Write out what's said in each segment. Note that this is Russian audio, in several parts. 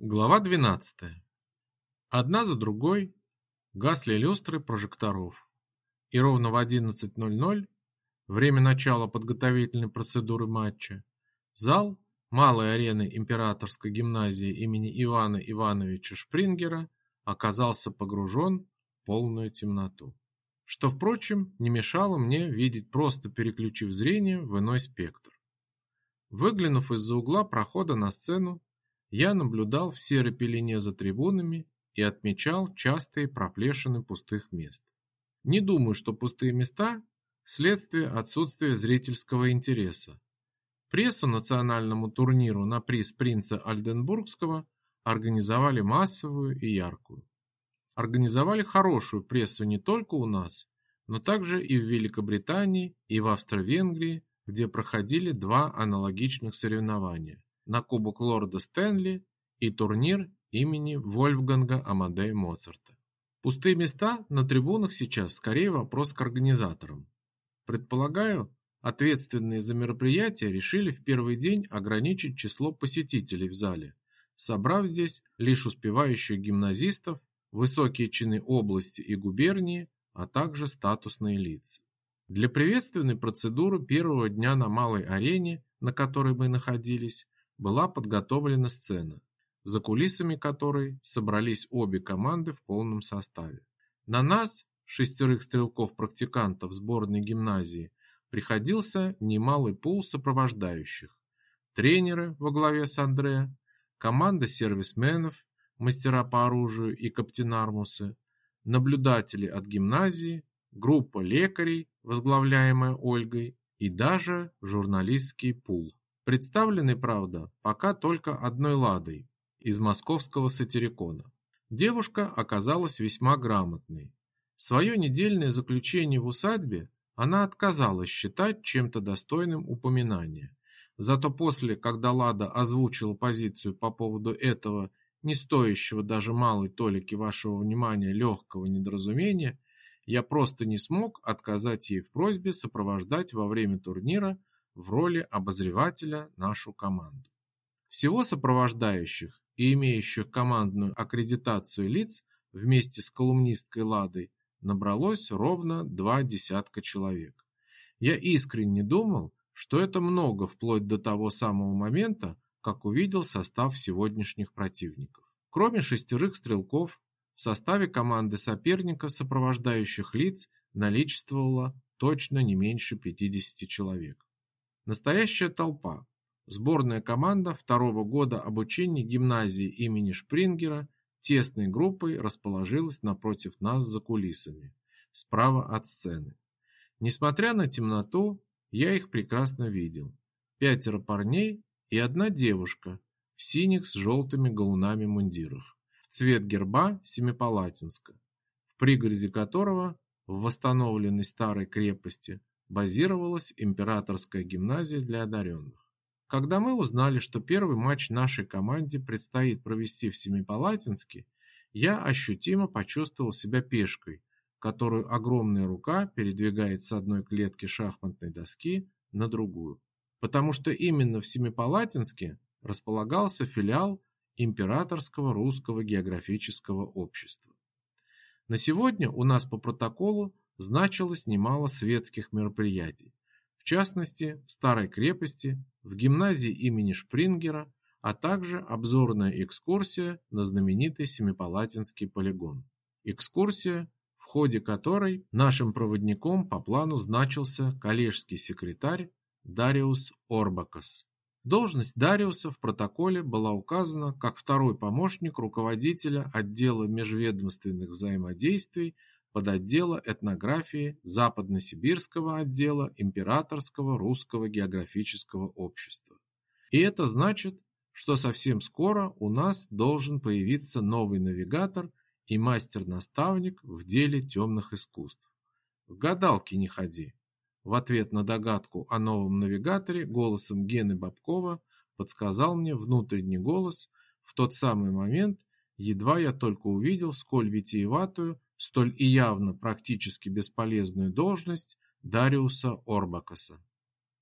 Глава 12. Одна за другой гасли люстры прожекторов. И ровно в 11.00, время начала подготовительной процедуры матча, зал малой арены Императорской гимназии имени Ивана Ивановича Шпрингера оказался погружен в полную темноту. Что, впрочем, не мешало мне видеть, просто переключив зрение в иной спектр. Выглянув из-за угла прохода на сцену, я наблюдал в серой пелене за трибунами и отмечал частые проплешины пустых мест. Не думаю, что пустые места – следствие отсутствия зрительского интереса. Прессу национальному турниру на приз принца Альденбургского организовали массовую и яркую. Организовали хорошую прессу не только у нас, но также и в Великобритании, и в Австро-Венгрии, где проходили два аналогичных соревнования на Кубок Лорда Стэнли и турнир имени Вольфганга Амадея Моцарта. Пустые места на трибунах сейчас скорее вопрос к организаторам. Предполагаю, ответственные за мероприятие решили в первый день ограничить число посетителей в зале, собрав здесь лишь успевающих гимназистов, высокие чины области и губернии, а также статусные лица. Для приветственной процедуры первого дня на малой арене, на которой мы находились, была подготовлена сцена, за кулисами которой собрались обе команды в полном составе. На нас, шестерых стрелков-практикантов сборной гимназии, приходился немалый пул сопровождающих. Тренеры во главе с Андре, команда сервисменов, мастера по оружию и каптенармусы, наблюдатели от гимназии, группа лекарей, возглавляемая Ольгой, и даже журналистский пул представленный, правда, пока только одной ладой из московского сатирикона. Девушка оказалась весьма грамотной. Свое недельное заключение в усадьбе она отказалась считать чем-то достойным упоминания. Зато после, когда Лада озвучила позицию по поводу этого не стоящего даже малой толики вашего внимания легкого недоразумения, я просто не смог отказать ей в просьбе сопровождать во время турнира в роли обозревателя нашу команду. Всего сопровождающих и имеющих командную аккредитацию лиц вместе с колумнисткой Ладой набралось ровно два десятка человек. Я искренне думал, что это много вплоть до того самого момента, как увидел состав сегодняшних противников. Кроме шестерых стрелков, в составе команды соперника сопровождающих лиц наличествовало точно не меньше 50 человек. Настоящая толпа. Сборная команда второго года обучения гимназии имени Шпрингера тесной группой расположилась напротив нас за кулисами, справа от сцены. Несмотря на темноту, я их прекрасно видел. Пятеро парней и одна девушка в синих с желтыми галунами мундирах, в цвет герба Семипалатинска, в пригороде которого в восстановленной старой крепости базировалась императорская гимназия для одаренных. Когда мы узнали, что первый матч нашей команде предстоит провести в Семипалатинске, я ощутимо почувствовал себя пешкой, которую огромная рука передвигает с одной клетки шахматной доски на другую. Потому что именно в Семипалатинске располагался филиал Императорского русского географического общества. На сегодня у нас по протоколу значилось немало светских мероприятий, в частности, в Старой крепости, в гимназии имени Шпрингера, а также обзорная экскурсия на знаменитый Семипалатинский полигон. Экскурсия, в ходе которой нашим проводником по плану значился коллежский секретарь Дариус Орбакас. Должность Дариуса в протоколе была указана как второй помощник руководителя отдела межведомственных взаимодействий подотдела этнографии Западно-Сибирского отдела Императорского русского географического общества. И это значит, что совсем скоро у нас должен появиться новый навигатор и мастер-наставник в деле темных искусств. В гадалки не ходи. В ответ на догадку о новом навигаторе голосом Гены Бабкова подсказал мне внутренний голос в тот самый момент, едва я только увидел, сколь витиеватую столь и явно практически бесполезную должность Дариуса Орбакаса.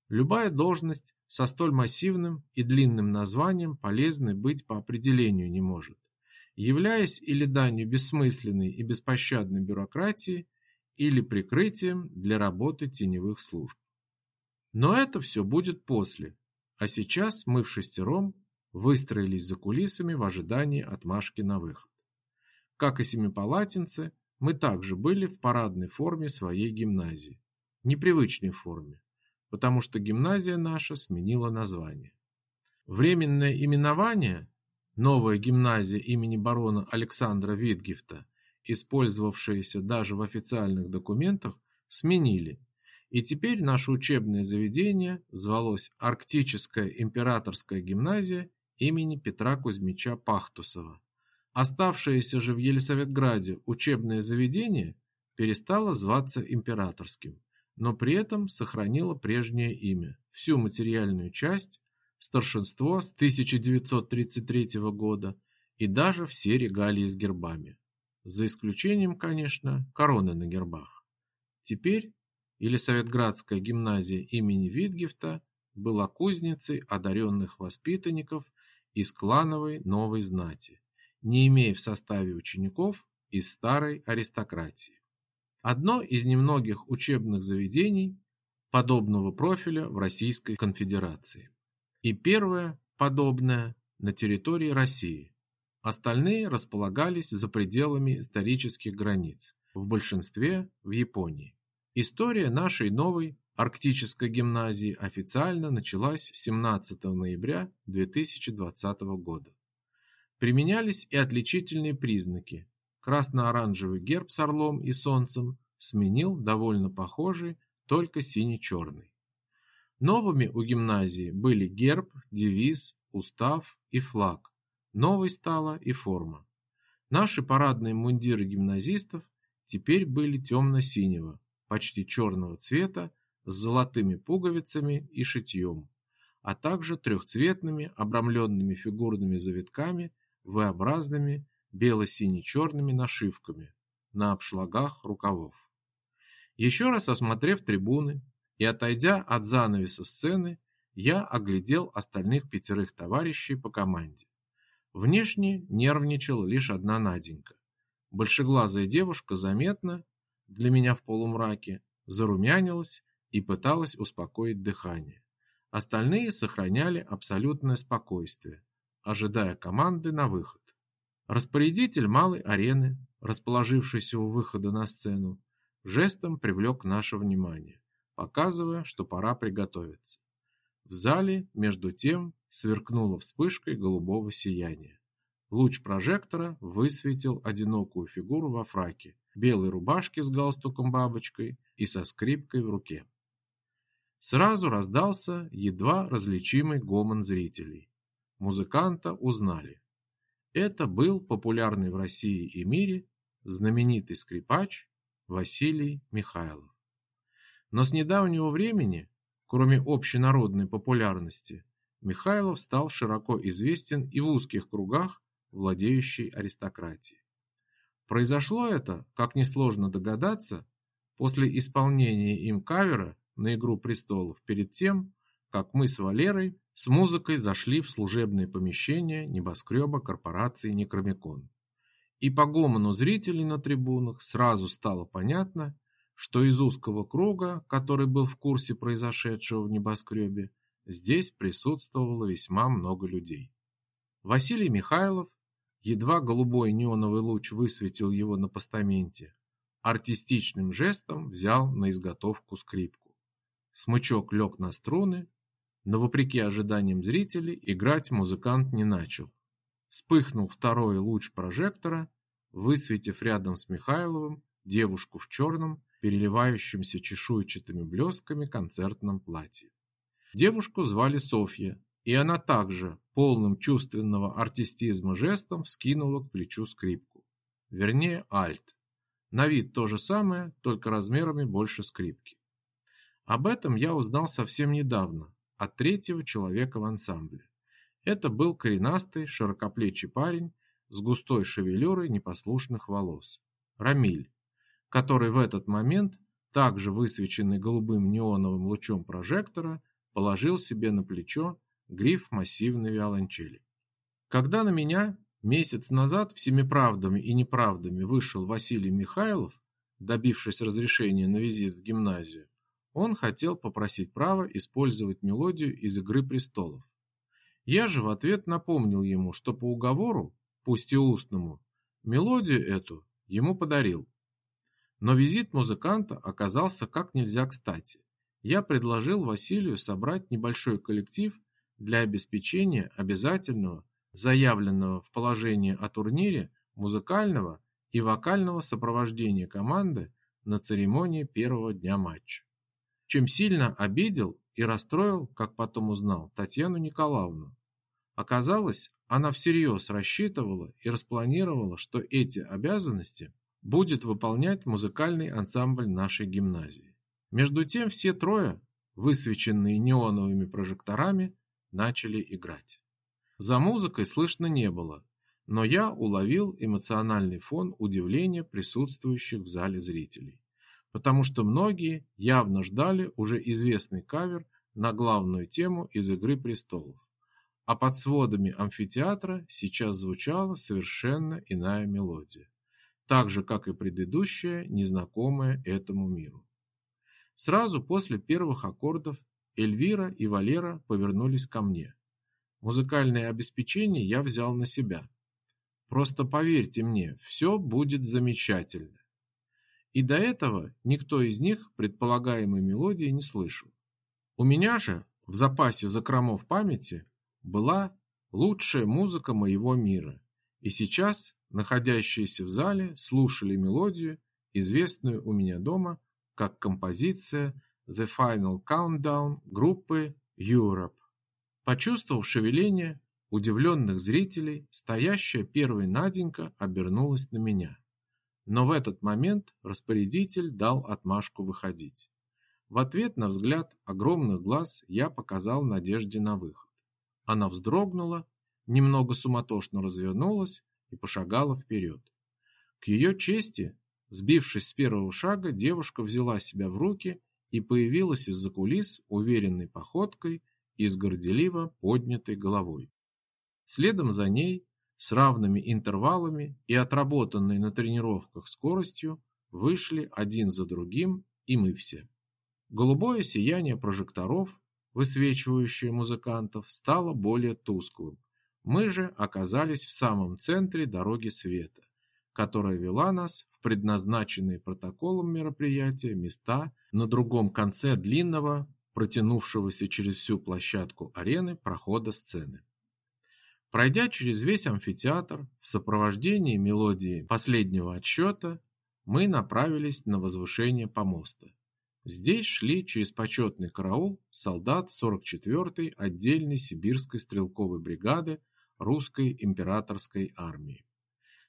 Любая должность со столь массивным и длинным названием полезной быть по определению не может, являясь или данью бессмысленной и беспощадной бюрократии, или прикрытием для работы теневых служб. Но это все будет после, а сейчас мы в шестером выстроились за кулисами в ожидании отмашки на выход. Как и семипалатинцы, мы также были в парадной форме своей гимназии, непривычной форме, потому что гимназия наша сменила название. Временное именование Новая гимназия имени барона Александра Витгефта, использовавшееся даже в официальных документах, сменили, и теперь наше учебное заведение звалось Арктическая императорская гимназия имени Петра Кузьмича Пахтусова. Оставшееся же в Елисаветграде учебное заведение перестало зваться императорским, но при этом сохранило прежнее имя, всю материальную часть, старшинство с 1933 года и даже все регалии с гербами. За исключением, конечно, короны на гербах. Теперь Елисаветградская гимназия имени Витгефта была кузницей одаренных воспитанников из клановой новой знати, не имея в составе учеников из старой аристократии. Одно из немногих учебных заведений подобного профиля в Российской Конфедерации. И первое подобное на территории России. Остальные располагались за пределами исторических границ, в большинстве в Японии. История нашей новой Арктической гимназии официально началась 17 ноября 2020 года. Применялись и отличительные признаки. Красно-оранжевый герб с орлом и солнцем сменил довольно похожий, только сине-черный. Новыми у гимназии были герб, девиз, устав и флаг. Новой стала и форма. Наши парадные мундиры гимназистов теперь были темно-синего, почти черного цвета с золотыми пуговицами и шитьем, а также трехцветными обрамленными фигурными завитками, V-образными бело-сине-черными нашивками на обшлагах рукавов. Еще раз осмотрев трибуны и отойдя от занавеса сцены, я оглядел остальных пятерых товарищей по команде. Внешне нервничала лишь одна Наденька. Большеглазая девушка заметно, для меня в полумраке, зарумянилась и пыталась успокоить дыхание. Остальные сохраняли абсолютное спокойствие, ожидая команды на выход. Распорядитель малой арены, расположившийся у выхода на сцену, жестом привлек наше внимание, показывая, что пора приготовиться. В зале, между тем, сверкнула вспышкой голубого сияния. Луч прожектора высветил одинокую фигуру во фраке, белой рубашке с галстуком-бабочкой и со скрипкой в руке. Сразу раздался едва различимый гомон зрителей. Музыканта узнали. Это был популярный в России и мире знаменитый скрипач Василий Михайлов. Но с недавнего времени, кроме общенародной популярности, Михайлов стал широко известен и в узких кругах владеющей аристократии. Произошло это, как несложно догадаться, после исполнения им кавера на «Игру престолов» перед тем, как мы с Валерой с музыкой зашли в служебное помещение небоскреба корпорации Некромикон. И по гомону зрителей на трибунах сразу стало понятно, что из узкого круга, который был в курсе произошедшего в небоскребе, здесь присутствовало весьма много людей. Василий Михайлов, Едва голубой неоновый луч высветил его на постаменте, артистичным жестом взял на изготовку скрипку. Смычок лег на струны, но вопреки ожиданиям зрителей играть музыкант не начал. Вспыхнул второй луч прожектора, высветив рядом с Михайловым девушку в черном, переливающемся чешуйчатыми блесками концертном платье. Девушку звали Софья, и она также полным чувственного артистизма жестом вскинула к плечу скрипку. Вернее, альт. На вид то же самое, только размерами больше скрипки. Об этом я узнал совсем недавно, от третьего человека в ансамбле. Это был коренастый, широкоплечий парень с густой шевелюрой непослушных волос. Рамиль, который в этот момент, также высвеченный голубым неоновым лучом прожектора, положил себе на плечо гриф массивной виолончели. Когда на меня месяц назад всеми правдами и неправдами вышел Василий Михайлов, добившись разрешения на визит в гимназию, он хотел попросить права использовать мелодию из «Игры престолов». Я же в ответ напомнил ему, что по уговору, пусть и устному, мелодию эту ему подарил. Но визит музыканта оказался как нельзя кстати. Я предложил Василию собрать небольшой коллектив для обеспечения обязательного, заявленного в положении о турнире, музыкального и вокального сопровождения команды на церемонии первого дня матча. Чем сильно обидел и расстроил, как потом узнал, Татьяну Николаевну. Оказалось, она всерьез рассчитывала и распланировала, что эти обязанности будет выполнять музыкальный ансамбль нашей гимназии. Между тем все трое, высвеченные неоновыми прожекторами, начали играть. За музыкой слышно не было, но я уловил эмоциональный фон удивления присутствующих в зале зрителей, потому что многие явно ждали уже известный кавер на главную тему из «Игры престолов». А под сводами амфитеатра сейчас звучала совершенно иная мелодия, так же, как и предыдущая, незнакомая этому миру. Сразу после первых аккордов Эльвира и Валера повернулись ко мне. Музыкальное обеспечение я взял на себя. Просто поверьте мне, все будет замечательно. И до этого никто из них предполагаемой мелодии не слышал. У меня же в запасе закромов памяти была лучшая музыка моего мира, и сейчас находящиеся в зале слушали мелодию, известную у меня дома как композиция The Final Countdown группы Europe. Почувствовав шевеление удивленных зрителей, стоящая первой Наденька обернулась на меня. Но в этот момент распорядитель дал отмашку выходить. В ответ на взгляд огромных глаз я показал Надежде на выход. Она вздрогнула, немного суматошно развернулась и пошагала вперед. К ее чести, сбившись с первого шага, девушка взяла себя в руки и появилась из-за кулис уверенной походкой и с горделиво поднятой головой. Следом за ней, с равными интервалами и отработанной на тренировках скоростью, вышли один за другим и мы все. Голубое сияние прожекторов, высвечивающее музыкантов, стало более тусклым. Мы же оказались в самом центре дороги света, которая вела нас в предназначенные протоколом мероприятия места на другом конце длинного протянувшегося через всю площадку арены прохода сцены. Пройдя через весь амфитеатр в сопровождении мелодии последнего отсчета, мы направились на возвышение помоста. Здесь шли через почетный караул солдат 44-й отдельной сибирской стрелковой бригады русской императорской армии.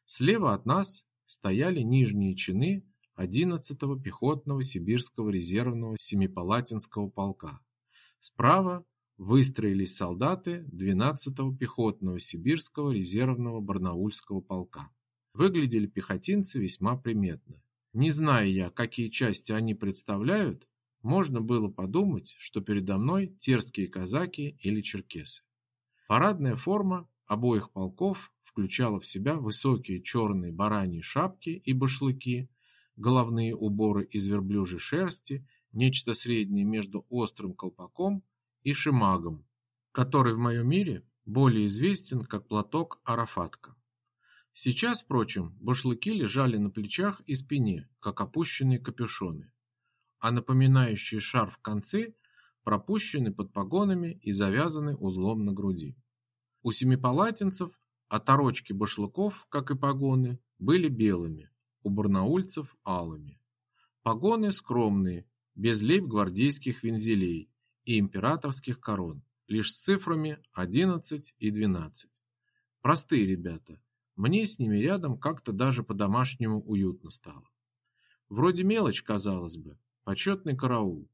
Слева от нас стояли нижние чины 11-го пехотного сибирского резервного Семипалатинского полка. Справа выстроились солдаты 12-го пехотного сибирского резервного Барнаульского полка. Выглядели пехотинцы весьма приметно. Не зная я, какие части они представляют, можно было подумать, что передо мной терские казаки или черкесы. Парадная форма обоих полков включала в себя высокие черные бараньи шапки и башлыки, головные уборы из верблюжьей шерсти, нечто среднее между острым колпаком и шимагом, который в моем мире более известен как платок арафатка. Сейчас, впрочем, башлыки лежали на плечах и спине, как опущенные капюшоны, а напоминающие шарф концы пропущены под погонами и завязаны узлом на груди. У семипалатинцев оторочки башлыков, как и погоны, были белыми, у барнаульцев алыми. Погоны скромные, без лейб-гвардейских вензелей и императорских корон, лишь с цифрами 11 и 12. Простые ребята. Мне с ними рядом как-то даже по-домашнему уютно стало. Вроде мелочь, казалось бы, почетный караул.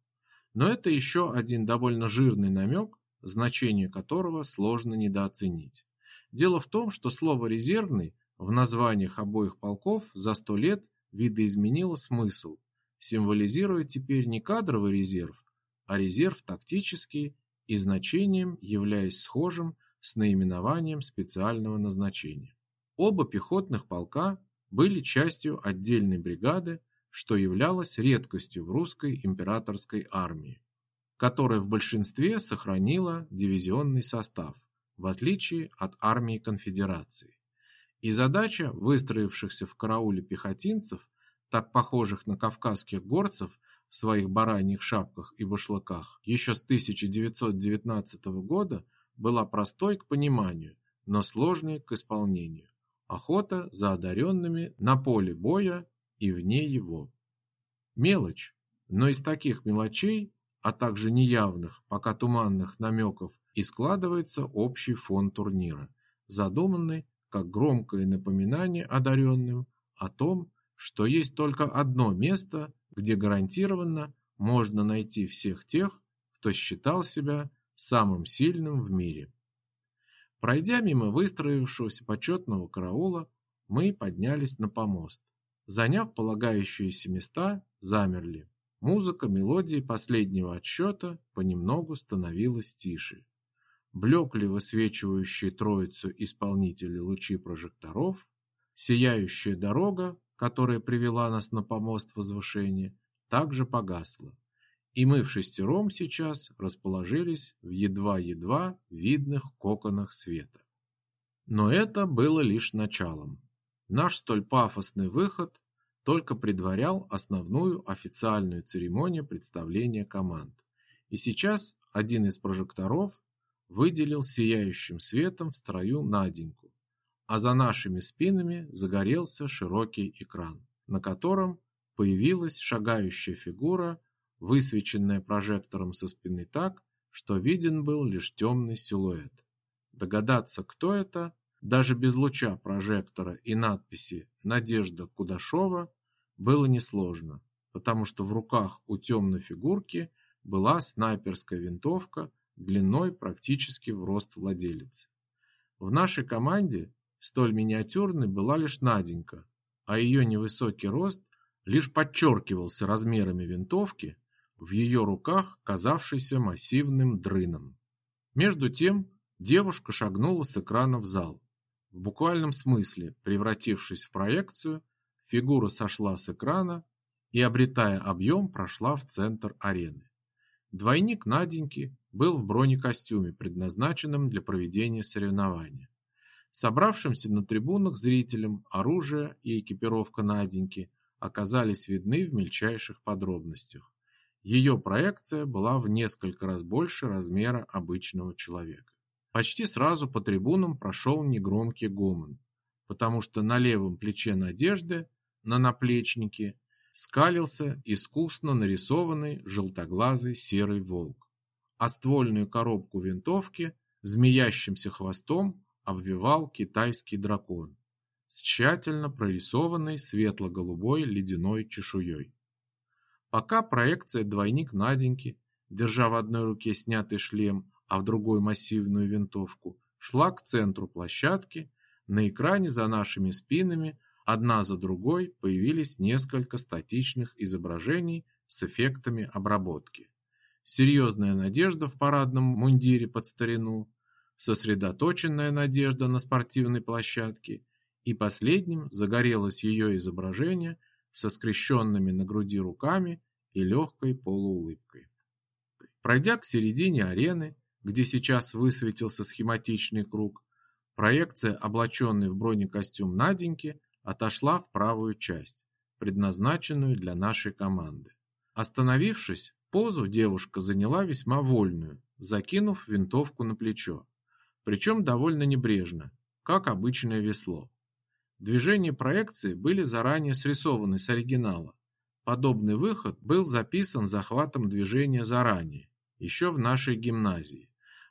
Но это еще один довольно жирный намек, значение которого сложно недооценить. Дело в том, что слово «резервный» В названиях обоих полков за сто лет видоизменило смысл, символизируя теперь не кадровый резерв, а резерв тактический и значением являясь схожим с наименованием специального назначения. Оба пехотных полка были частью отдельной бригады, что являлось редкостью в русской императорской армии, которая в большинстве сохранила дивизионный состав, в отличие от армии конфедерации. И задача выстроившихся в карауле пехотинцев, так похожих на кавказских горцев своих бараньих шапках и башлыках, еще с 1919 года была простой к пониманию, но сложной к исполнению. Охота за одаренными на поле боя и вне его. Мелочь, но из таких мелочей, а также неявных, пока туманных намеков и складывается общий фон турнира, задуманный как громкое напоминание одаренным о том, что есть только одно место, где гарантированно можно найти всех тех, кто считал себя самым сильным в мире. Пройдя мимо выстроившегося почетного караула, мы поднялись на помост. Заняв полагающиеся места, замерли. Музыка мелодии последнего отсчета понемногу становилась тише. Блекли высвечивающие троицу исполнителей лучи прожекторов, сияющая дорога, которая привела нас на помост возвышения, также погасла и мы в шестером сейчас расположились в едва-едва видных коконах света. Но это было лишь началом. Наш столь пафосный выход только предварял основную официальную церемонию представления команд. И сейчас один из прожекторов выделил сияющим светом в строю Наденьку, а за нашими спинами загорелся широкий экран, на котором появилась шагающая фигура высвеченная прожектором со спины так, что виден был лишь темный силуэт. Догадаться, кто это, даже без луча прожектора и надписи «Надежда Кудашова» было несложно, потому что в руках у темной фигурки была снайперская винтовка длиной практически в рост владелицы. В нашей команде столь миниатюрной была лишь Наденька, а ее невысокий рост лишь подчеркивался размерами винтовки, в ее руках казавшийся массивным дрыном. Между тем девушка шагнула с экрана в зал. В буквальном смысле, превратившись в проекцию, фигура сошла с экрана и, обретая объем, прошла в центр арены. Двойник Наденьки был в бронекостюме, предназначенном для проведения соревнования. Собравшимся на трибунах зрителям оружие и экипировка Наденьки оказались видны в мельчайших подробностях. Ее проекция была в несколько раз больше размера обычного человека. Почти сразу по трибунам прошел негромкий гомон, потому что на левом плече Надежды, на наплечнике, скалился искусно нарисованный желтоглазый серый волк, а ствольную коробку винтовки змеящимся хвостом обвивал китайский дракон с тщательно прорисованной светло-голубой ледяной чешуей. Пока проекция двойник Наденьки, держа в одной руке снятый шлем, а в другой массивную винтовку, шла к центру площадки, на экране за нашими спинами одна за другой появились несколько статичных изображений с эффектами обработки. Серьезная надежда в парадном мундире под старину, сосредоточенная надежда на спортивной площадке, и последним загорелось ее изображение – со скрещенными на груди руками и легкой полуулыбкой. Пройдя к середине арены, где сейчас высветился схематичный круг, проекция, облаченной в бронекостюм Наденьки, отошла в правую часть, предназначенную для нашей команды. Остановившись, позу девушка заняла весьма вольную, закинув винтовку на плечо, причем довольно небрежно, как обычное весло. Движения проекции были заранее срисованы с оригинала. Подобный выход был записан захватом движения заранее, еще в нашей гимназии.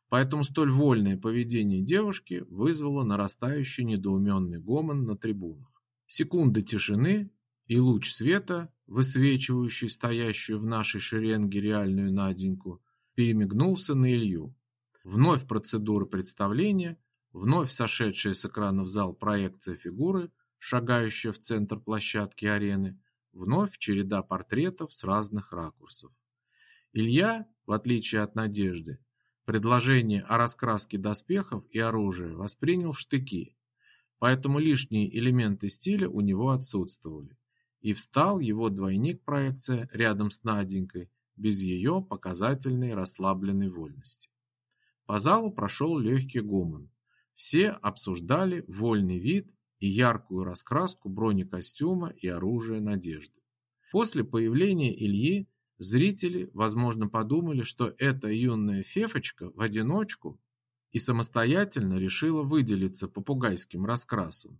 Поэтому столь вольное поведение девушки вызвало нарастающий недоуменный гомон на трибунах. Секунды тишины и луч света, высвечивающий стоящую в нашей шеренге реальную Наденьку, перемигнулся на Илью. Вновь процедура представления, Вновь сошедшая с экрана в зал проекция фигуры, шагающая в центр площадки арены, вновь череда портретов с разных ракурсов. Илья, в отличие от Надежды, Предложение о раскраске доспехов и оружия воспринял в штыки, поэтому лишние элементы стиля у него отсутствовали. И встал его двойник-проекция рядом с Наденькой, без ее показательной расслабленной вольности. По залу прошел легкий гомон. Все обсуждали вольный вид и яркую раскраску бронекостюма и оружия Надежды. После появления Ильи зрители, возможно, подумали, что эта юная фефочка в одиночку и самостоятельно решила выделиться попугайским раскрасом.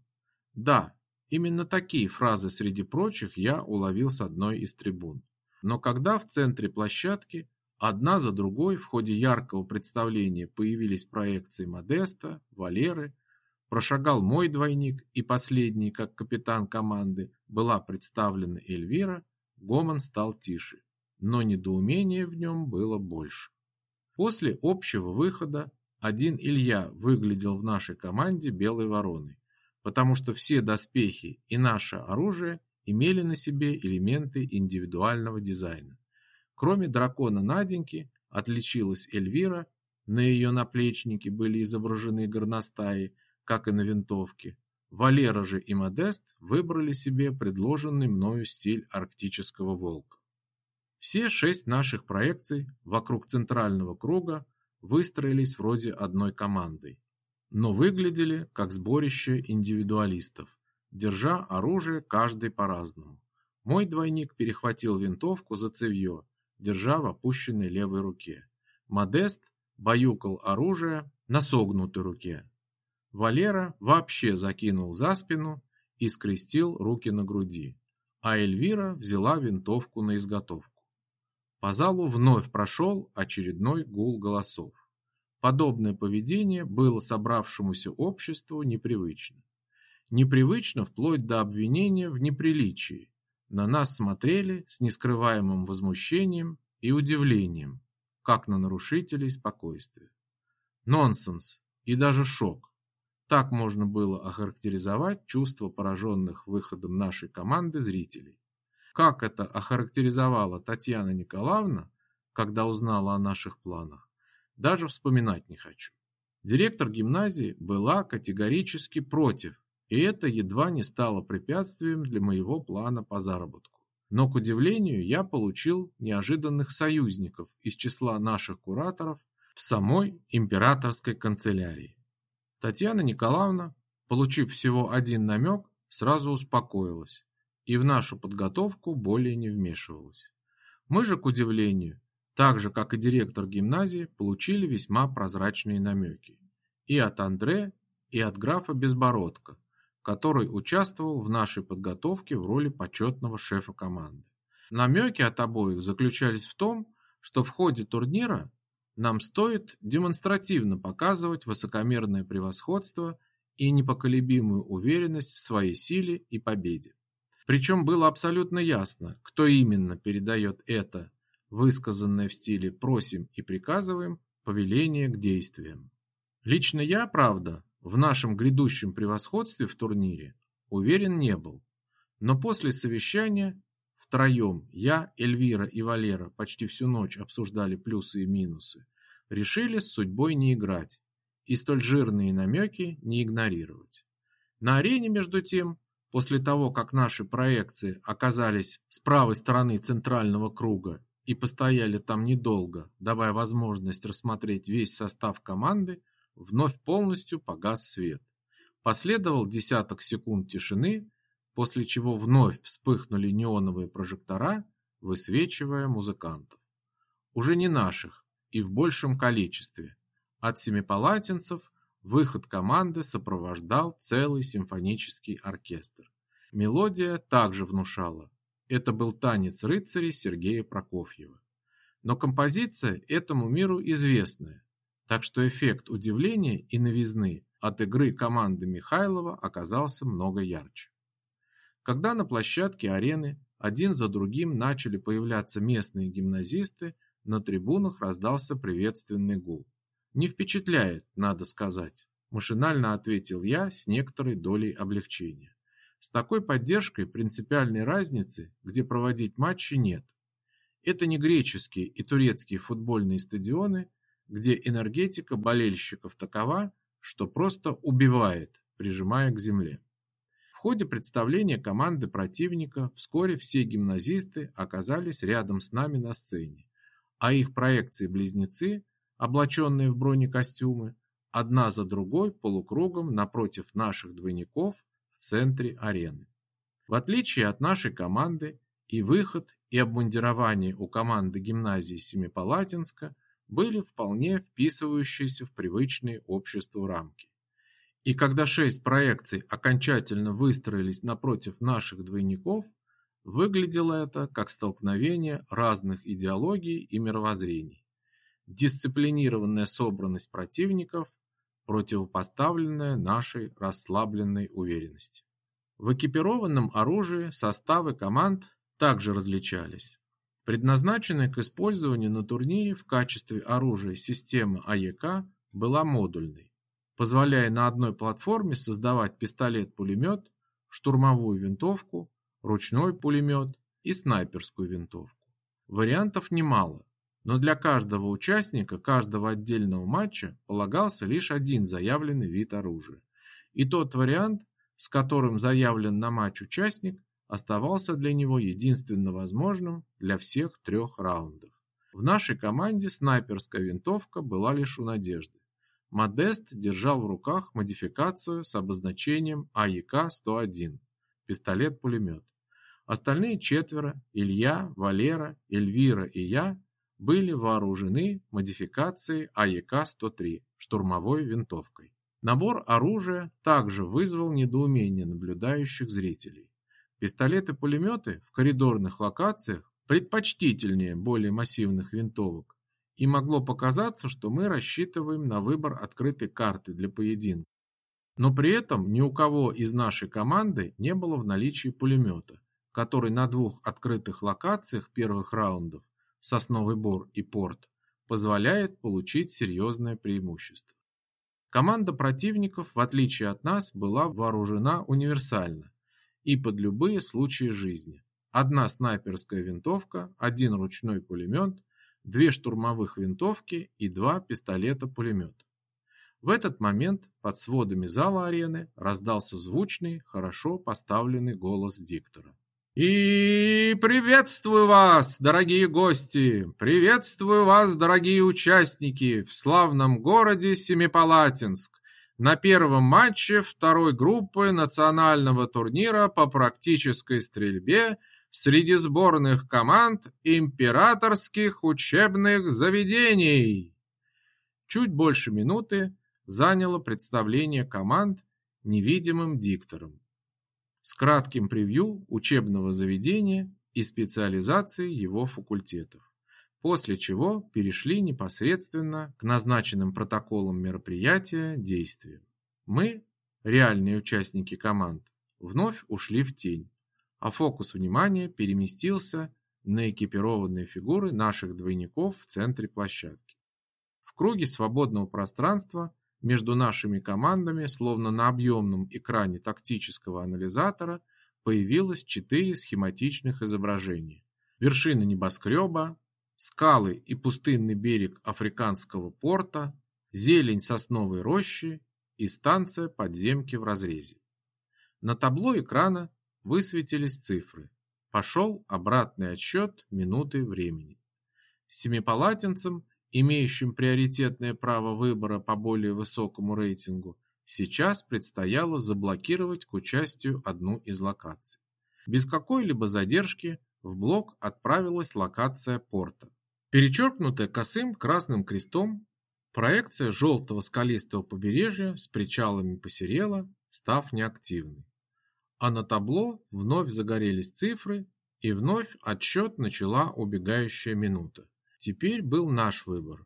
Да, именно такие фразы среди прочих я уловил с одной из трибун. Но когда в центре площадки одна за другой в ходе яркого представления появились проекции Модеста, Валеры, прошагал мой двойник и последний, как капитан команды, была представлена Эльвира, гомон стал тише, но недоумение в нем было больше. После общего выхода один Илья выглядел в нашей команде белой вороной, потому что все доспехи и наше оружие имели на себе элементы индивидуального дизайна. Кроме дракона Наденьки, отличилась Эльвира, на ее наплечнике были изображены горностаи, как и на винтовке. Валера же и Модест выбрали себе предложенный мною стиль арктического волка. Все шесть наших проекций вокруг центрального круга выстроились вроде одной командой, но выглядели как сборище индивидуалистов, держа оружие каждый по-разному. Мой двойник перехватил винтовку за цевьё, держа в опущенной левой руке. Модест баюкал оружие на согнутой руке. Валера вообще закинул за спину и скрестил руки на груди, а Эльвира взяла винтовку на изготовку. По залу вновь прошел очередной гул голосов. Подобное поведение было собравшемуся обществу непривычно. Непривычно вплоть до обвинения в неприличии. На нас смотрели с нескрываемым возмущением и удивлением, как на нарушителей спокойствия. Нонсенс и даже шок. Так можно было охарактеризовать чувство пораженных выходом нашей команды зрителей. Как это охарактеризовала Татьяна Николаевна, когда узнала о наших планах, даже вспоминать не хочу. Директор гимназии была категорически против, и это едва не стало препятствием для моего плана по заработку. Но, к удивлению, я получил неожиданных союзников из числа наших кураторов в самой императорской канцелярии. Татьяна Николаевна, получив всего один намек, сразу успокоилась и в нашу подготовку более не вмешивалась. Мы же, к удивлению, так же, как и директор гимназии, получили весьма прозрачные намеки. И от Андре, и от графа Безбородка, который участвовал в нашей подготовке в роли почетного шефа команды. Намеки от обоих заключались в том, что в ходе турнира нам стоит демонстративно показывать высокомерное превосходство и непоколебимую уверенность в своей силе и победе. Причем было абсолютно ясно, кто именно передает это, высказанное в стиле «просим и приказываем» повеление к действиям. Лично я, правда, в нашем грядущем превосходстве в турнире уверен не был. Но после совещания втроем, я, Эльвира и Валера почти всю ночь обсуждали плюсы и минусы, решили с судьбой не играть и столь жирные намеки не игнорировать. На арене, между тем, После того, как наши проекции оказались с правой стороны центрального круга и постояли там недолго, давая возможность рассмотреть весь состав команды, вновь полностью погас свет. Последовал десяток секунд тишины, после чего вновь вспыхнули неоновые прожектора, высвечивая музыкантов. Уже не наших и в большем количестве. От семипалатинцев Выход команды сопровождал целый симфонический оркестр. Мелодия также внушала. Это был танец рыцарей Сергея Прокофьева. Но композиция этому миру известная, так что эффект удивления и новизны от игры команды Михайлова оказался много ярче. Когда на площадке арены один за другим начали появляться местные гимназисты, на трибунах раздался приветственный гул. Не впечатляет, надо сказать, машинально ответил я с некоторой долей облегчения. С такой поддержкой принципиальной разницы, где проводить матчи, нет. Это не греческие и турецкие футбольные стадионы, где энергетика болельщиков такова, что просто убивает, прижимая к земле. В ходе представления команды противника вскоре все гимназисты оказались рядом с нами на сцене, а их проекции-близнецы, облаченные в бронекостюмы, одна за другой полукругом напротив наших двойников в центре арены. В отличие от нашей команды, и выход, и обмундирование у команды гимназии Семипалатинска были вполне вписывающиеся в привычные обществу рамки. И когда шесть проекций окончательно выстроились напротив наших двойников, выглядело это как столкновение разных идеологий и мировоззрений. Дисциплинированная собранность противников, противопоставленная нашей расслабленной уверенности. В экипированном оружии составы команд также различались. Предназначенная к использованию на турнире в качестве оружия система АЕК была модульной, позволяя на одной платформе создавать пистолет-пулемет, штурмовую винтовку, ручной пулемет и снайперскую винтовку. Вариантов немало, но для каждого участника каждого отдельного матча полагался лишь один заявленный вид оружия. И тот вариант, с которым заявлен на матч участник, оставался для него единственно возможным для всех трех раундов. В нашей команде снайперская винтовка была лишь у Надежды. Модест держал в руках модификацию с обозначением АЕК-101 – пистолет-пулемет. Остальные четверо – Илья, Валера, Эльвира и я – были вооружены модификацией АЕК-103 – штурмовой винтовкой. Набор оружия также вызвал недоумение наблюдающих зрителей. Пистолеты-пулеметы в коридорных локациях предпочтительнее более массивных винтовок, и могло показаться, что мы рассчитываем на выбор открытой карты для поединка. Но при этом ни у кого из нашей команды не было в наличии пулемета, который на двух открытых локациях первых раундов Сосновый Бор и Порт позволяет получить серьезное преимущество. Команда противников, в отличие от нас, была вооружена универсально и под любые случаи жизни. Одна снайперская винтовка, один ручной пулемет, две штурмовых винтовки и два пистолета-пулемета. В этот момент под сводами зала арены раздался звучный, хорошо поставленный голос диктора. И приветствую вас, дорогие гости! Приветствую вас, дорогие участники, в славном городе Семипалатинск, на первом матче второй группы национального турнира по практической стрельбе среди сборных команд императорских учебных заведений. Чуть больше минуты заняло представление команд невидимым диктором с кратким превью учебного заведения и специализации его факультетов после чего перешли непосредственно к назначенным протоколам мероприятия действиям. Мы, реальные участники команд, вновь ушли в тень, а фокус внимания переместился на экипированные фигуры наших двойников в центре площадки. В круге свободного пространства между нашими командами, словно на объемном экране тактического анализатора, появилось четыре схематичных изображения. Вершина небоскреба, скалы и пустынный берег африканского порта, зелень сосновой рощи и станция подземки в разрезе. На табло экрана высветились цифры. Пошел обратный отсчет минуты времени. Семипалатинцам, имеющим приоритетное право выбора по более высокому рейтингу, сейчас предстояло заблокировать к участию одну из локаций. Без какой-либо задержки в блок отправилась локация порта. Перечеркнутая косым красным крестом, проекция желтого скалистого побережья с причалами посерела, став неактивной. А на табло вновь загорелись цифры, и вновь отсчет начала убегающая минута. Теперь был наш выбор.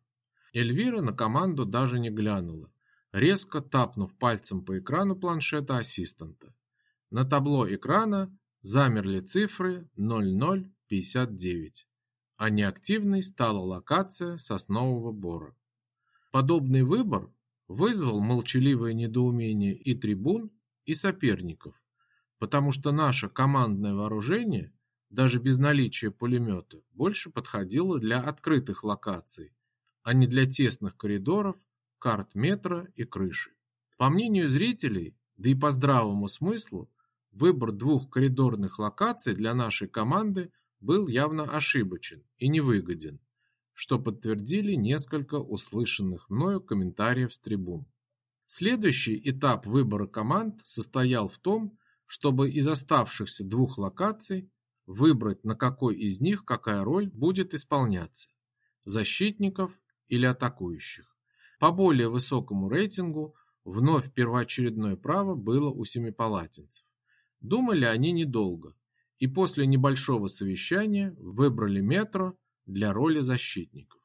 Эльвира на команду даже не глянула, резко тапнув пальцем по экрану планшета ассистента. На табло экрана замерли цифры 0059, а неактивной стала локация соснового бора. Подобный выбор вызвал молчаливое недоумение и трибун, и соперников, потому что наше командное вооружение, даже без наличия пулемета, больше подходило для открытых локаций, а не для тесных коридоров, карт метро и крыши. По мнению зрителей, да и по здравому смыслу, выбор двух коридорных локаций для нашей команды был явно ошибочен и невыгоден, что подтвердили несколько услышанных мною комментариев с трибун. Следующий этап выбора команд состоял в том, чтобы из оставшихся двух локаций выбрать, на какой из них какая роль будет исполняться – защитников или атакующих. По более высокому рейтингу вновь первоочередное право было у семипалатинцев. Думали они недолго, и после небольшого совещания выбрали метро для роли защитников.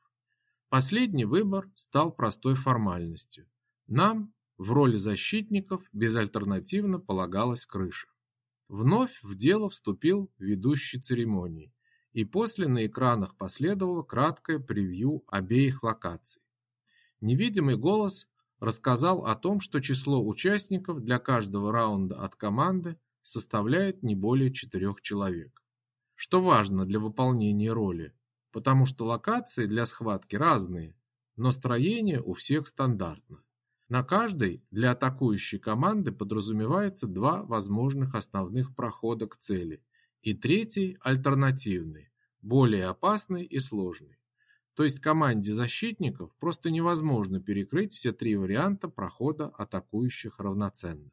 Последний выбор стал простой формальностью. Нам в роли защитников безальтернативно полагалась крыша. Вновь в дело вступил ведущий церемонии, и после на экранах последовало краткое превью обеих локаций. Невидимый голос рассказал о том, что число участников для каждого раунда от команды составляет не более четырех человек. Что важно для выполнения роли, потому что локации для схватки разные, но строение у всех стандартно. На каждой для атакующей команды подразумевается два возможных основных прохода к цели и третий альтернативный, более опасный и сложный. То есть команде защитников просто невозможно перекрыть все три варианта прохода атакующих равноценно.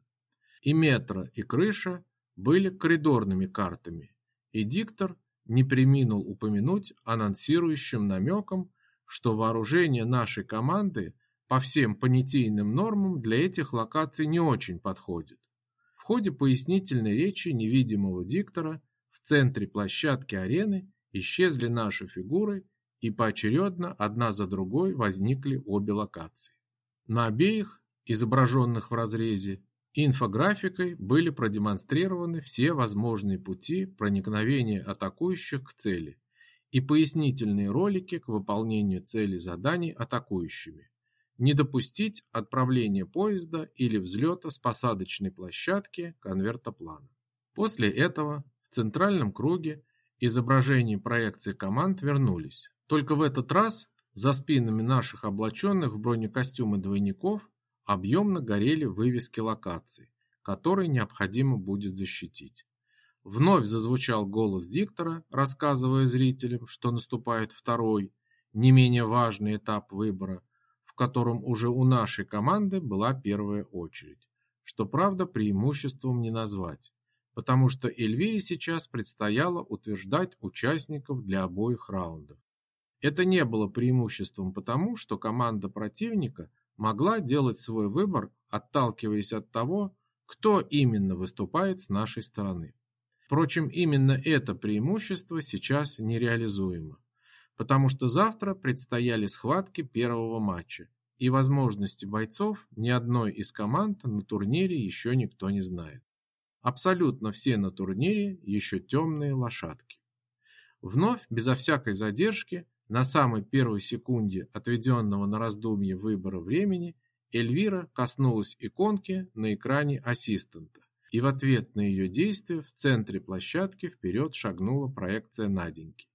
И метро, и крыша были коридорными картами, и диктор не преминул упомянуть анонсирующим намеком, что вооружение нашей команды по всем понятийным нормам для этих локаций не очень подходит. В ходе пояснительной речи невидимого диктора в центре площадки арены исчезли наши фигуры и поочередно одна за другой возникли обе локации. На обеих, изображенных в разрезе, инфографикой были продемонстрированы все возможные пути проникновения атакующих к цели и пояснительные ролики к выполнению цели заданий атакующими. Не допустить отправления поезда или взлета с посадочной площадки конвертоплана. После этого в центральном круге изображения проекции команд вернулись. Только в этот раз за спинами наших облаченных в бронекостюмы двойников объемно горели вывески локаций, которые необходимо будет защитить. Вновь зазвучал голос диктора, рассказывая зрителям, что наступает второй, не менее важный этап выбора, в котором уже у нашей команды была первая очередь, что, правда, преимуществом не назвать, потому что Эльвире сейчас предстояло утверждать участников для обоих раундов. Это не было преимуществом потому, что команда противника могла делать свой выбор, отталкиваясь от того, кто именно выступает с нашей стороны. Впрочем, именно это преимущество сейчас нереализуемо, потому что завтра предстояли схватки первого матча, и возможности бойцов ни одной из команд на турнире еще никто не знает. Абсолютно все на турнире еще темные лошадки. Вновь, безо всякой задержки, на самой первой секунде отведенного на раздумье выбора времени Эльвира коснулась иконки на экране ассистента, и в ответ на ее действие в центре площадки вперед шагнула проекция Наденьки.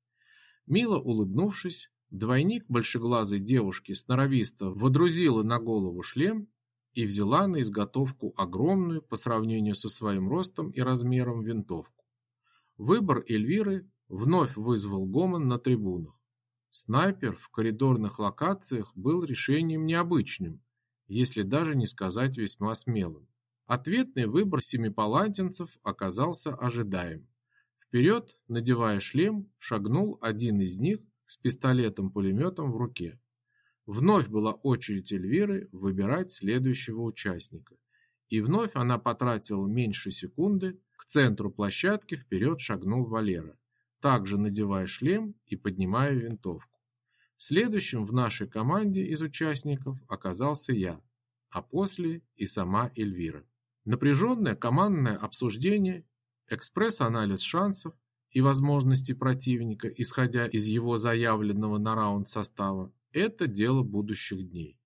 Мило улыбнувшись, двойник большеглазой девушки сноровисто водрузила на голову шлем и взяла на изготовку огромную по сравнению со своим ростом и размером винтовку. Выбор Эльвиры вновь вызвал гомон на трибунах. Снайпер в коридорных локациях был решением необычным, если даже не сказать весьма смелым. Ответный выбор семипалантинцев оказался ожидаем. Вперед, надевая шлем, шагнул один из них с пистолетом-пулеметом в руке. Вновь была очередь Эльвиры выбирать следующего участника. И вновь она потратила меньше секунды, к центру площадки вперед шагнул Валера также надевая шлем и поднимая винтовку. Следующим в нашей команде из участников оказался я, а после и сама Эльвира. Напряженное командное обсуждение, экспресс-анализ шансов и возможностей противника, исходя из его заявленного на раунд состава, это дело будущих дней.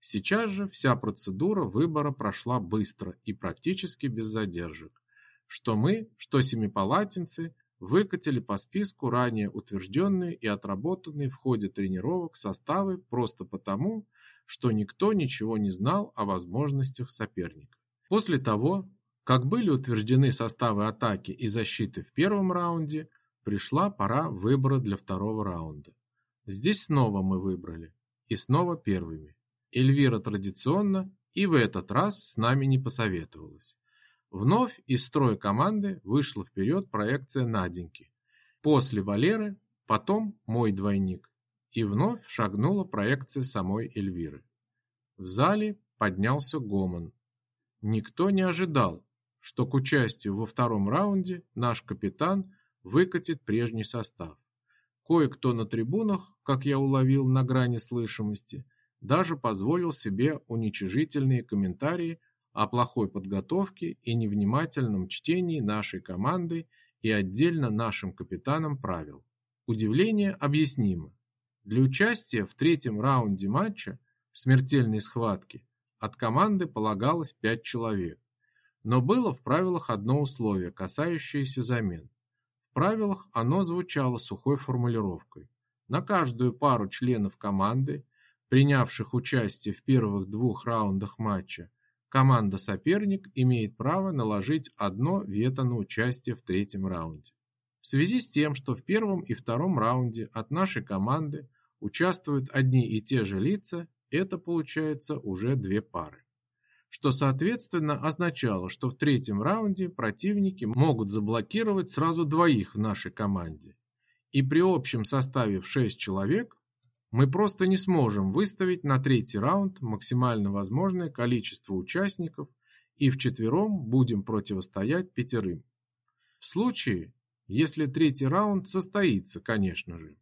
Сейчас же вся процедура выбора прошла быстро и практически без задержек. Что мы, что семипалатинцы выкатили по списку ранее утвержденные и отработанные в ходе тренировок составы просто потому, что никто ничего не знал о возможностях соперника. После того, как были утверждены составы атаки и защиты в первом раунде, пришла пора выбора для второго раунда. Здесь снова мы выбрали, и снова первыми. Эльвира традиционно и в этот раз с нами не посоветовалась. Вновь из строя команды вышла вперед проекция Наденьки. После Валеры, потом мой двойник. И вновь шагнула проекция самой Эльвиры. В зале поднялся гомон. Никто не ожидал, что к участию во втором раунде наш капитан выкатит прежний состав. Кое-кто на трибунах, как я уловил на грани слышимости, даже позволил себе уничижительные комментарии о плохой подготовке и невнимательном чтении нашей команды и отдельно нашим капитанам правил. Удивление объяснимо. Для участия в третьем раунде матча смертельной схватки от команды полагалось 5 человек. Но было в правилах одно условие, касающееся замен. В правилах оно звучало сухой формулировкой. На каждую пару членов команды, принявших участие в первых двух раундах матча, Команда соперник имеет право наложить одно вето на участие в третьем раунде. В связи с тем, что в первом и втором раунде от нашей команды участвуют одни и те же лица, это получается уже две пары. Что, соответственно, означало, что в третьем раунде противники могут заблокировать сразу двоих в нашей команде. И при общем составе в 6 человек мы просто не сможем выставить на третий раунд максимально возможное количество участников и вчетвером будем противостоять пятерым. В случае, если третий раунд состоится, конечно же.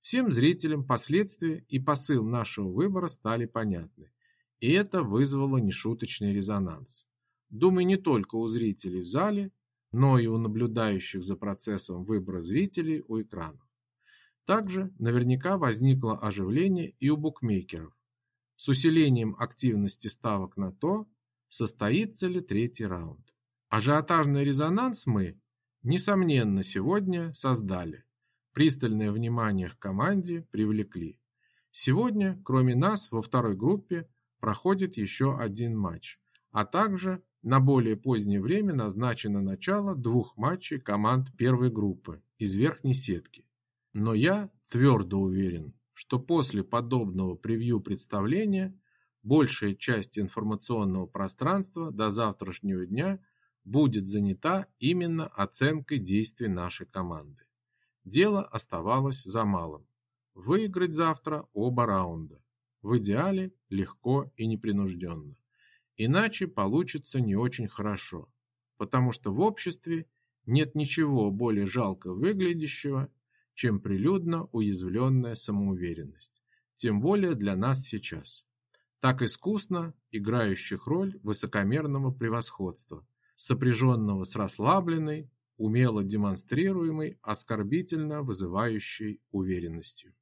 Всем зрителям последствия и посыл нашего выбора стали понятны, и это вызвало нешуточный резонанс. Думаю, не только у зрителей в зале, но и у наблюдающих за процессом выбора зрителей у экранов. Также наверняка возникло оживление и у букмекеров с усилением активности ставок на то, состоится ли третий раунд. Ажиотажный резонанс мы, несомненно, сегодня создали. Пристальное внимание к команде привлекли. Сегодня, кроме нас, во второй группе проходит еще один матч, а также на более позднее время назначено начало двух матчей команд первой группы из верхней сетки. Но я твердо уверен, что после подобного превью представления большая часть информационного пространства до завтрашнего дня будет занята именно оценкой действий нашей команды. Дело оставалось за малым. Выиграть завтра оба раунда. В идеале легко и непринужденно. Иначе получится не очень хорошо, потому что в обществе нет ничего более жалко выглядящего, чем прилюдно уязвленная самоуверенность, тем более для нас сейчас, так искусно играющих роль высокомерного превосходства, сопряженного с расслабленной, умело демонстрируемой, оскорбительно вызывающей уверенностью.